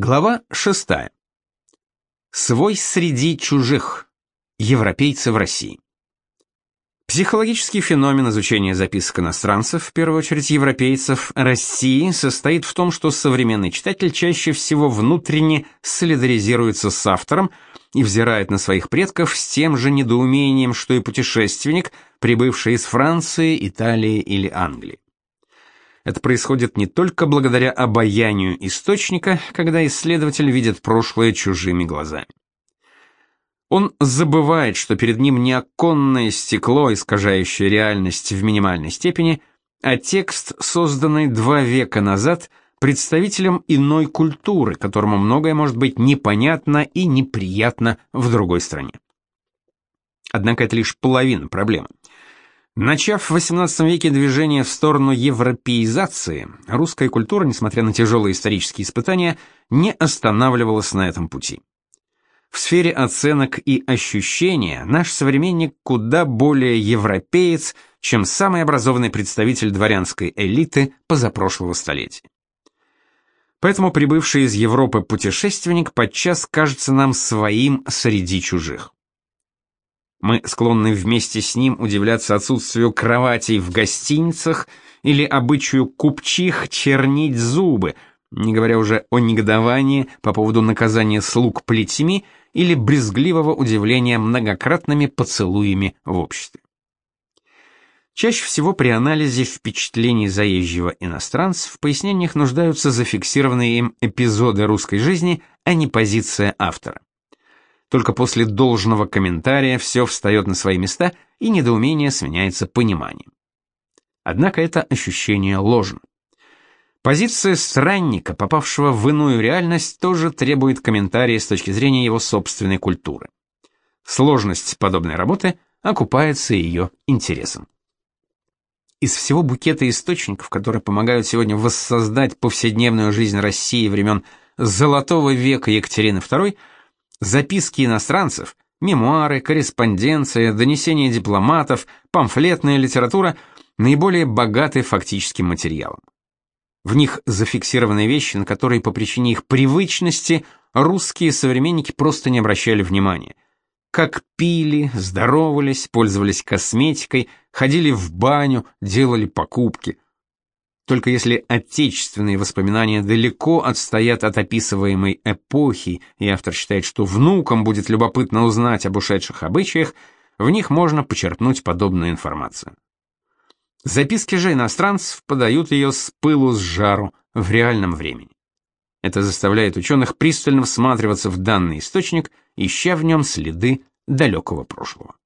Глава 6. Свой среди чужих. Европейцы в России. Психологический феномен изучения записок иностранцев, в первую очередь европейцев, России состоит в том, что современный читатель чаще всего внутренне солидаризируется с автором и взирает на своих предков с тем же недоумением, что и путешественник, прибывший из Франции, Италии или Англии. Это происходит не только благодаря обаянию источника, когда исследователь видит прошлое чужими глазами. Он забывает, что перед ним не оконное стекло, искажающее реальность в минимальной степени, а текст, созданный два века назад представителем иной культуры, которому многое может быть непонятно и неприятно в другой стране. Однако это лишь половина проблемы. Начав в XVIII веке движение в сторону европеизации, русская культура, несмотря на тяжелые исторические испытания, не останавливалась на этом пути. В сфере оценок и ощущения наш современник куда более европеец, чем самый образованный представитель дворянской элиты позапрошлого столетия. Поэтому прибывший из Европы путешественник подчас кажется нам своим среди чужих. Мы склонны вместе с ним удивляться отсутствию кроватей в гостиницах или обычаю купчих чернить зубы, не говоря уже о негодовании по поводу наказания слуг плетьми или брезгливого удивления многократными поцелуями в обществе. Чаще всего при анализе впечатлений заезжего иностранца в пояснениях нуждаются зафиксированные им эпизоды русской жизни, а не позиция автора. Только после должного комментария все встает на свои места, и недоумение сменяется пониманием. Однако это ощущение ложно. Позиция странника, попавшего в иную реальность, тоже требует комментария с точки зрения его собственной культуры. Сложность подобной работы окупается ее интересом. Из всего букета источников, которые помогают сегодня воссоздать повседневную жизнь России времен Золотого века Екатерины II, Записки иностранцев, мемуары, корреспонденция, донесения дипломатов, памфлетная литература наиболее богаты фактическим материалом. В них зафиксированы вещи, на которые по причине их привычности русские современники просто не обращали внимания. Как пили, здоровались, пользовались косметикой, ходили в баню, делали покупки – только если отечественные воспоминания далеко отстоят от описываемой эпохи, и автор считает, что внукам будет любопытно узнать об ушедших обычаях, в них можно почерпнуть подобную информацию. Записки же иностранцев подают ее с пылу с жару в реальном времени. Это заставляет ученых пристально всматриваться в данный источник, ища в нем следы далекого прошлого.